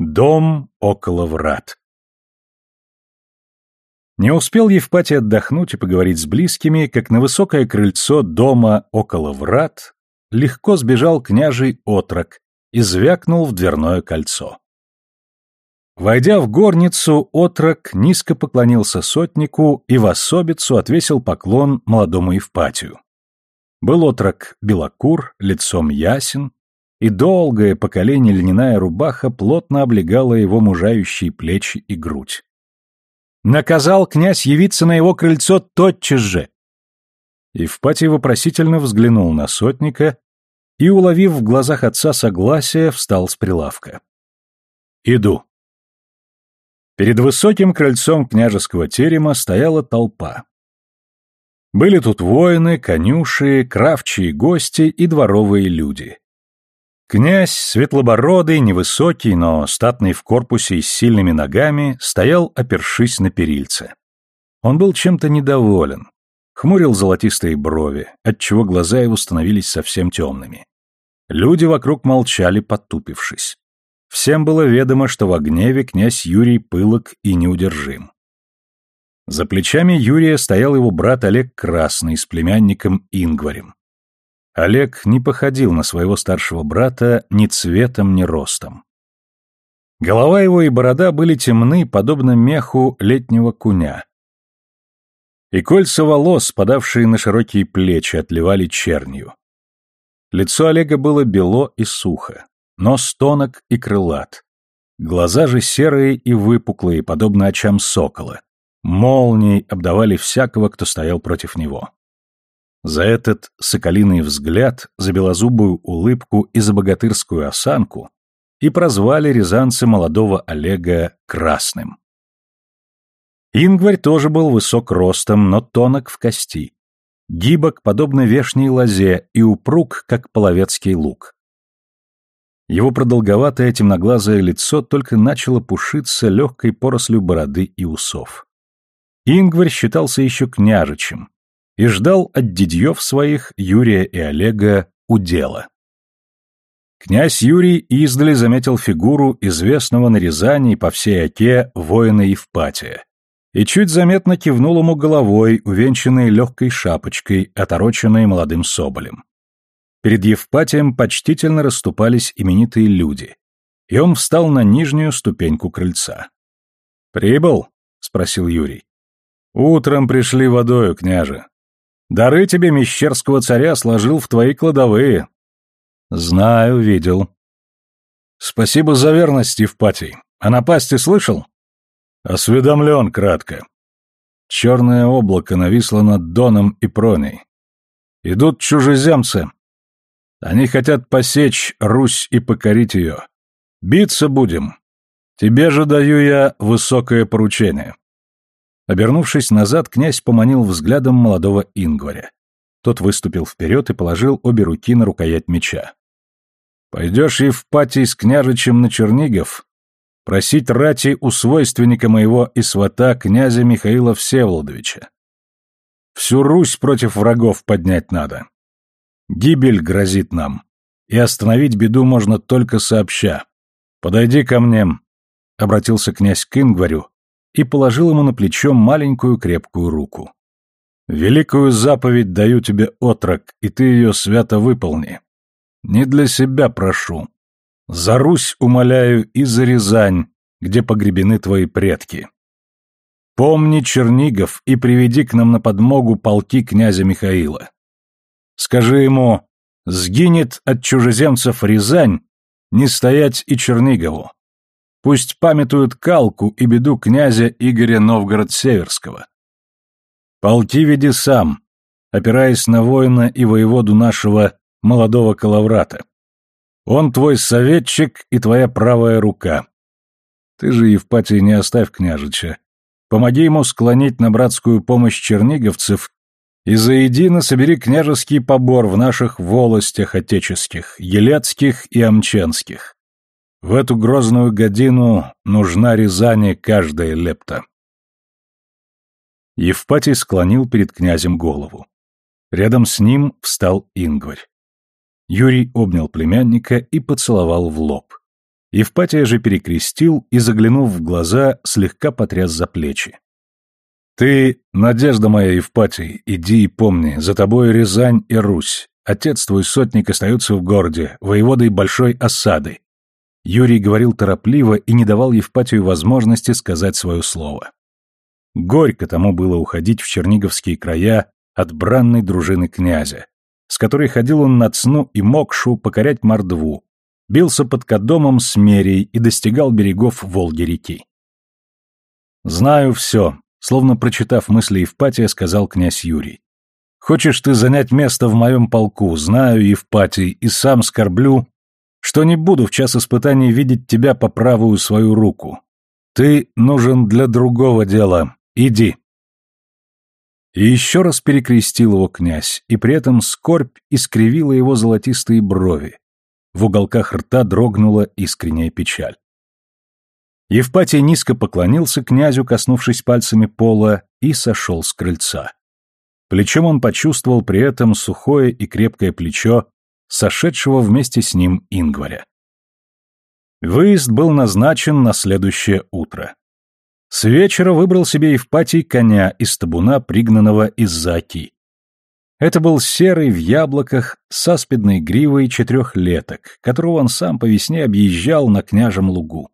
Дом около врат. Не успел Евпатий отдохнуть и поговорить с близкими, как на высокое крыльцо дома около врат легко сбежал княжий отрок и звякнул в дверное кольцо. Войдя в горницу, отрок низко поклонился сотнику и в особицу отвесил поклон молодому Евпатию. Был отрок белокур, лицом ясен, и долгое поколение льняная рубаха плотно облегала его мужающие плечи и грудь. Наказал князь явиться на его крыльцо тотчас же. Евпатий вопросительно взглянул на сотника и, уловив в глазах отца согласие, встал с прилавка. «Иду». Перед высоким крыльцом княжеского терема стояла толпа. Были тут воины, конюши, кравчие гости и дворовые люди. Князь, светлобородый, невысокий, но статный в корпусе и с сильными ногами, стоял, опершись на перильце. Он был чем-то недоволен, хмурил золотистые брови, отчего глаза его становились совсем темными. Люди вокруг молчали, потупившись. Всем было ведомо, что в гневе князь Юрий пылок и неудержим. За плечами Юрия стоял его брат Олег Красный с племянником Ингварем. Олег не походил на своего старшего брата ни цветом, ни ростом. Голова его и борода были темны, подобно меху летнего куня. И кольца волос, подавшие на широкие плечи, отливали чернью. Лицо Олега было бело и сухо, нос тонок и крылат. Глаза же серые и выпуклые, подобно очам сокола. Молнией обдавали всякого, кто стоял против него. За этот соколиный взгляд, за белозубую улыбку и за богатырскую осанку и прозвали рязанцы молодого Олега Красным. Ингварь тоже был высок ростом, но тонок в кости. Гибок, подобно вешней лозе, и упруг, как половецкий лук. Его продолговатое темноглазое лицо только начало пушиться легкой порослью бороды и усов. Ингварь считался еще княжичем, и ждал от дядьев своих, Юрия и Олега, удела. Князь Юрий издали заметил фигуру известного на Рязани по всей оке воина Евпатия и чуть заметно кивнул ему головой, увенчанной легкой шапочкой, отороченной молодым соболем. Перед Евпатием почтительно расступались именитые люди, и он встал на нижнюю ступеньку крыльца. «Прибыл?» — спросил Юрий. «Утром пришли водою, княже. Дары тебе мещерского царя сложил в твои кладовые. Знаю, видел. Спасибо за верность, Евпатий. О напасти слышал? Осведомлен кратко. Черное облако нависло над Доном и Проней. Идут чужеземцы. Они хотят посечь Русь и покорить ее. Биться будем. Тебе же даю я высокое поручение. Обернувшись назад, князь поманил взглядом молодого Ингваря. Тот выступил вперед и положил обе руки на рукоять меча. «Пойдешь, Евпатий, с княжичем на Чернигов, просить рати у свойственника моего и свата князя Михаила Всеволодовича. Всю Русь против врагов поднять надо. Гибель грозит нам, и остановить беду можно только сообща. Подойди ко мне», — обратился князь к Ингварю, и положил ему на плечо маленькую крепкую руку. «Великую заповедь даю тебе, отрок, и ты ее свято выполни. Не для себя прошу. За Русь умоляю и за Рязань, где погребены твои предки. Помни Чернигов и приведи к нам на подмогу полки князя Михаила. Скажи ему, сгинет от чужеземцев Рязань, не стоять и Чернигову. Пусть памятуют Калку и беду князя Игоря Новгород-Северского. Полки веди сам, опираясь на воина и воеводу нашего молодого Калаврата. Он твой советчик и твоя правая рука. Ты же, Евпатий, не оставь княжича. Помоги ему склонить на братскую помощь черниговцев и заедино собери княжеский побор в наших волостях отеческих, елецких и амченских. В эту грозную годину нужна Рязани каждая лепта. Евпатий склонил перед князем голову. Рядом с ним встал Ингварь. Юрий обнял племянника и поцеловал в лоб. Евпатия же перекрестил и, заглянув в глаза, слегка потряс за плечи. «Ты, надежда моя, Евпатий, иди и помни, за тобой Рязань и Русь. Отец твой сотник остаются в городе, воеводой большой осады». Юрий говорил торопливо и не давал Евпатию возможности сказать свое слово. Горько тому было уходить в черниговские края от бранной дружины князя, с которой ходил он на Цну и Мокшу покорять Мордву, бился под Кодомом с Мерией и достигал берегов Волги-реки. «Знаю все», — словно прочитав мысли Евпатия, сказал князь Юрий. «Хочешь ты занять место в моем полку, знаю, Евпатий, и сам скорблю, что не буду в час испытаний видеть тебя по правую свою руку. Ты нужен для другого дела. Иди». И еще раз перекрестил его князь, и при этом скорбь искривила его золотистые брови. В уголках рта дрогнула искренняя печаль. Евпатий низко поклонился князю, коснувшись пальцами пола, и сошел с крыльца. Плечом он почувствовал при этом сухое и крепкое плечо сошедшего вместе с ним Ингваря. Выезд был назначен на следующее утро. С вечера выбрал себе Евпатий коня из табуна, пригнанного из Заки. Это был серый в яблоках с аспидной гривой четырехлеток, которого он сам по весне объезжал на княжем лугу.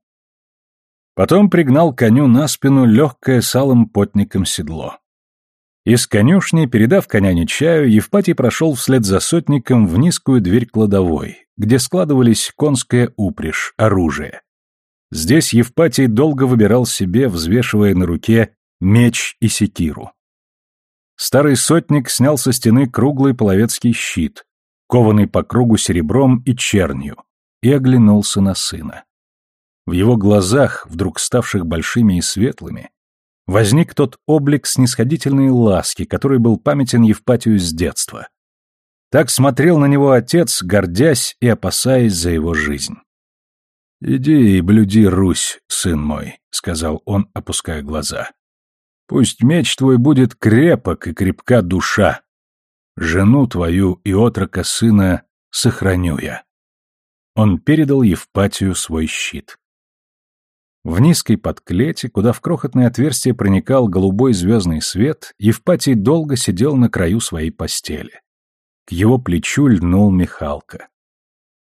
Потом пригнал коню на спину легкое салым потником седло. Из конюшни, передав коня Нечаю, Евпатий прошел вслед за сотником в низкую дверь кладовой, где складывались конская упряжь, оружие. Здесь Евпатий долго выбирал себе, взвешивая на руке меч и секиру. Старый сотник снял со стены круглый половецкий щит, кованный по кругу серебром и чернью, и оглянулся на сына. В его глазах, вдруг ставших большими и светлыми, возник тот облик снисходительной ласки, который был памятен Евпатию с детства. Так смотрел на него отец, гордясь и опасаясь за его жизнь. «Иди и блюди Русь, сын мой», — сказал он, опуская глаза. «Пусть меч твой будет крепок и крепка душа. Жену твою и отрока сына сохраню я». Он передал Евпатию свой щит. В низкой подклете, куда в крохотное отверстие проникал голубой звездный свет, Евпатий долго сидел на краю своей постели. К его плечу льнул Михалка.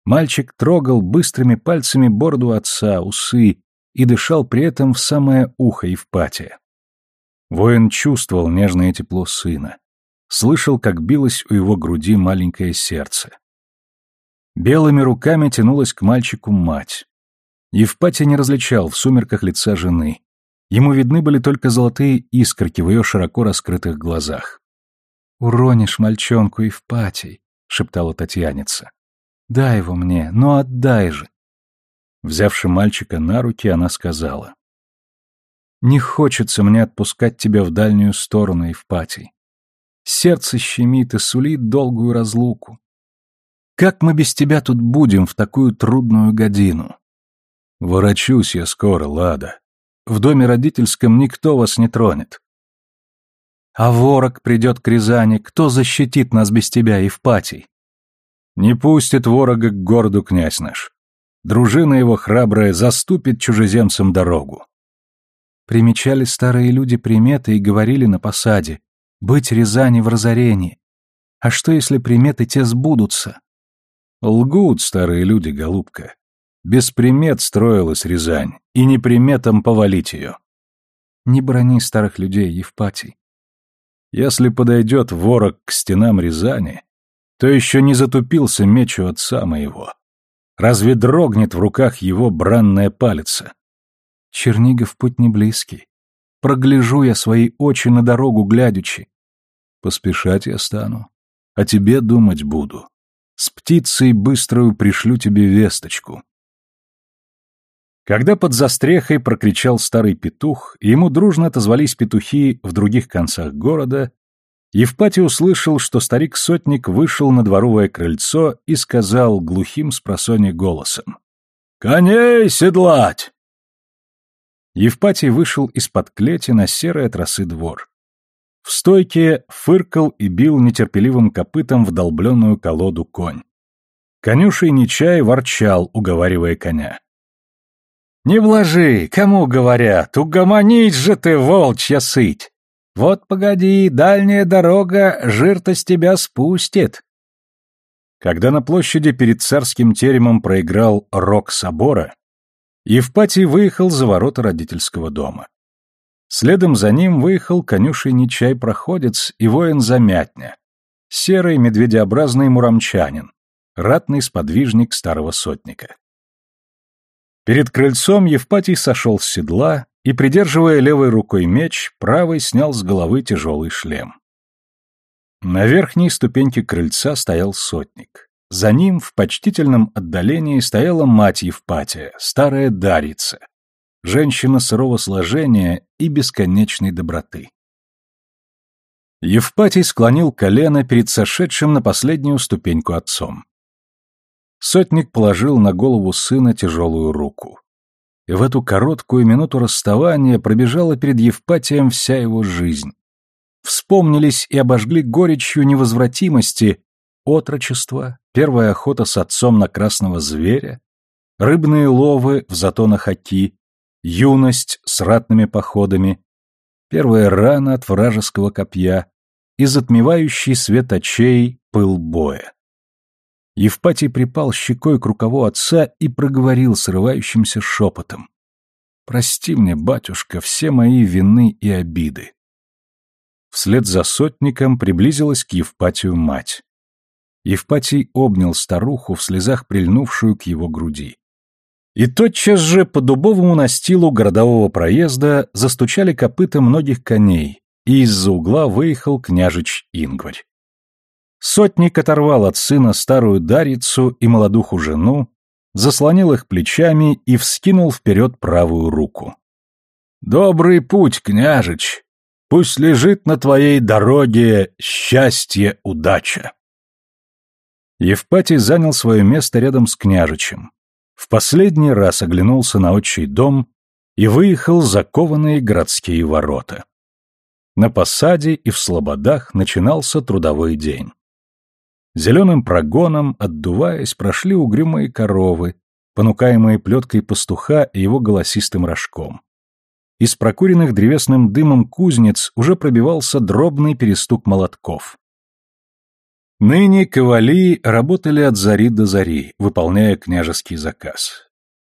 Мальчик трогал быстрыми пальцами бороду отца, усы и дышал при этом в самое ухо Евпатия. Воин чувствовал нежное тепло сына, слышал, как билось у его груди маленькое сердце. Белыми руками тянулась к мальчику мать. Евпатия не различал в сумерках лица жены. Ему видны были только золотые искорки в ее широко раскрытых глазах. «Уронишь мальчонку, Евпатий», — шептала Татьяница. Дай его мне, но отдай же. Взявши мальчика на руки, она сказала. Не хочется мне отпускать тебя в дальнюю сторону, Евпатий. Сердце щемит и сулит долгую разлуку. Как мы без тебя тут будем в такую трудную годину? Ворочусь я скоро, Лада. В доме родительском никто вас не тронет. А ворог придет к Рязани, кто защитит нас без тебя, Евпатий? Не пустит ворога к городу князь наш. Дружина его храбрая заступит чужеземцам дорогу. Примечали старые люди приметы и говорили на посаде «Быть Рязани в разорении». А что, если приметы те сбудутся? Лгут старые люди, голубка. Без примет строилась Рязань, и не приметам повалить ее. Не брони старых людей, Евпатий. Если подойдет ворог к стенам Рязани, то еще не затупился меч у отца моего. Разве дрогнет в руках его бранная палица? Чернигов путь не близкий. Прогляжу я свои очи на дорогу глядячи. Поспешать я стану, о тебе думать буду. С птицей быструю пришлю тебе весточку. Когда под застрехой прокричал старый петух, ему дружно отозвались петухи в других концах города, Евпатий услышал, что старик-сотник вышел на дворовое крыльцо и сказал глухим с голосом. «Коней седлать!» Евпатий вышел из-под клети на серый от двор. В стойке фыркал и бил нетерпеливым копытом в долбленную колоду конь. Конюшей Нечай ворчал, уговаривая коня. Не вложи, кому говорят, угомонись же ты, волчья сыть! Вот погоди, дальняя дорога жир-то с тебя спустит. Когда на площади перед царским теремом проиграл рок собора, Евпатий выехал за ворота родительского дома. Следом за ним выехал конюшенный чай-проходец и воин Замятня, серый медведеобразный муромчанин, ратный сподвижник старого сотника. Перед крыльцом Евпатий сошел с седла и, придерживая левой рукой меч, правой снял с головы тяжелый шлем. На верхней ступеньке крыльца стоял сотник. За ним в почтительном отдалении стояла мать Евпатия, старая Дарица, женщина сырого сложения и бесконечной доброты. Евпатий склонил колено перед сошедшим на последнюю ступеньку отцом. Сотник положил на голову сына тяжелую руку. И в эту короткую минуту расставания пробежала перед Евпатием вся его жизнь. Вспомнились и обожгли горечью невозвратимости отрочество, первая охота с отцом на красного зверя, рыбные ловы в затонах Оки, юность с ратными походами, первая рана от вражеского копья и затмевающий свет очей пыл боя. Евпатий припал щекой к рукаву отца и проговорил срывающимся шепотом. «Прости мне, батюшка, все мои вины и обиды». Вслед за сотником приблизилась к Евпатию мать. Евпатий обнял старуху, в слезах прильнувшую к его груди. И тотчас же по дубовому настилу городового проезда застучали копыта многих коней, и из-за угла выехал княжич Ингварь. Сотник оторвал от сына старую Дарицу и молодуху жену, заслонил их плечами и вскинул вперед правую руку. «Добрый путь, княжич! Пусть лежит на твоей дороге счастье, удача!» Евпатий занял свое место рядом с княжичем, в последний раз оглянулся на отчий дом и выехал закованные городские ворота. На посаде и в слободах начинался трудовой день. Зеленым прогоном, отдуваясь, прошли угрюмые коровы, понукаемые плеткой пастуха и его голосистым рожком. Из прокуренных древесным дымом кузнец уже пробивался дробный перестук молотков. Ныне ковали работали от зари до зари, выполняя княжеский заказ.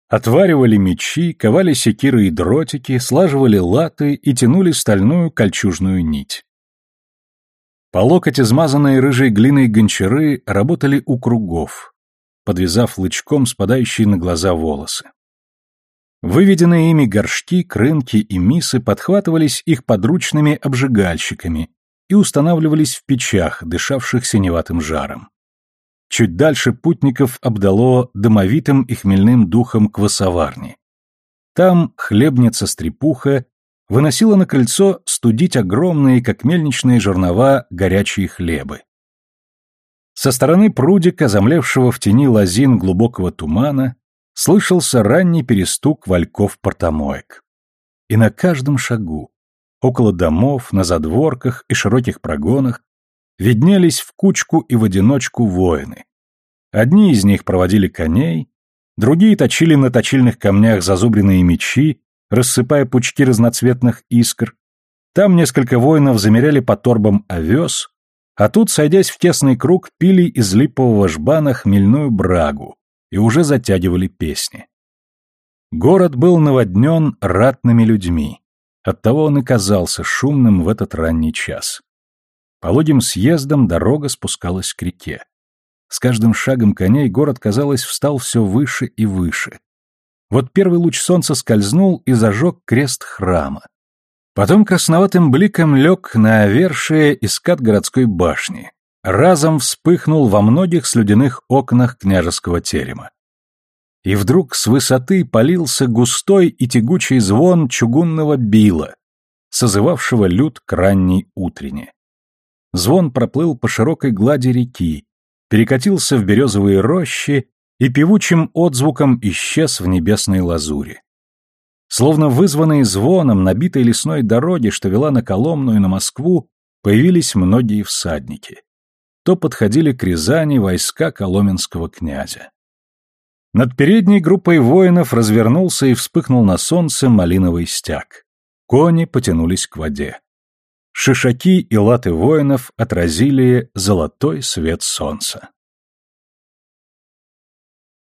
Отваривали мечи, ковали секиры и дротики, слаживали латы и тянули стальную кольчужную нить. По локоть измазанные рыжей глиной гончары работали у кругов, подвязав лычком спадающие на глаза волосы. Выведенные ими горшки, крынки и мисы подхватывались их подручными обжигальщиками и устанавливались в печах, дышавших синеватым жаром. Чуть дальше путников обдало домовитым и хмельным духом квасоварни. Там хлебница-стрепуха выносила на крыльцо студить огромные, как мельничные жернова, горячие хлебы. Со стороны прудика, замлевшего в тени лозин глубокого тумана, слышался ранний перестук вальков портомоек. И на каждом шагу, Около домов, на задворках и широких прогонах виднелись в кучку и в одиночку воины. Одни из них проводили коней, другие точили на точильных камнях зазубренные мечи, рассыпая пучки разноцветных искр. Там несколько воинов замеряли по торбам овес, а тут, сойдясь в тесный круг, пили из липового жбана хмельную брагу и уже затягивали песни. Город был наводнен ратными людьми. Оттого он и казался шумным в этот ранний час. Пологим съездом дорога спускалась к реке. С каждым шагом коней город, казалось, встал все выше и выше. Вот первый луч солнца скользнул и зажег крест храма. Потом красноватым бликом лег на вершие и скат городской башни. Разом вспыхнул во многих слюдяных окнах княжеского терема и вдруг с высоты полился густой и тягучий звон чугунного била, созывавшего люд к ранней утрене. Звон проплыл по широкой глади реки, перекатился в березовые рощи и певучим отзвуком исчез в небесной лазуре. Словно вызванные звоном набитой лесной дороги, что вела на Коломну и на Москву, появились многие всадники. То подходили к Рязани войска коломенского князя. Над передней группой воинов развернулся и вспыхнул на солнце малиновый стяг. Кони потянулись к воде. Шишаки и латы воинов отразили золотой свет солнца.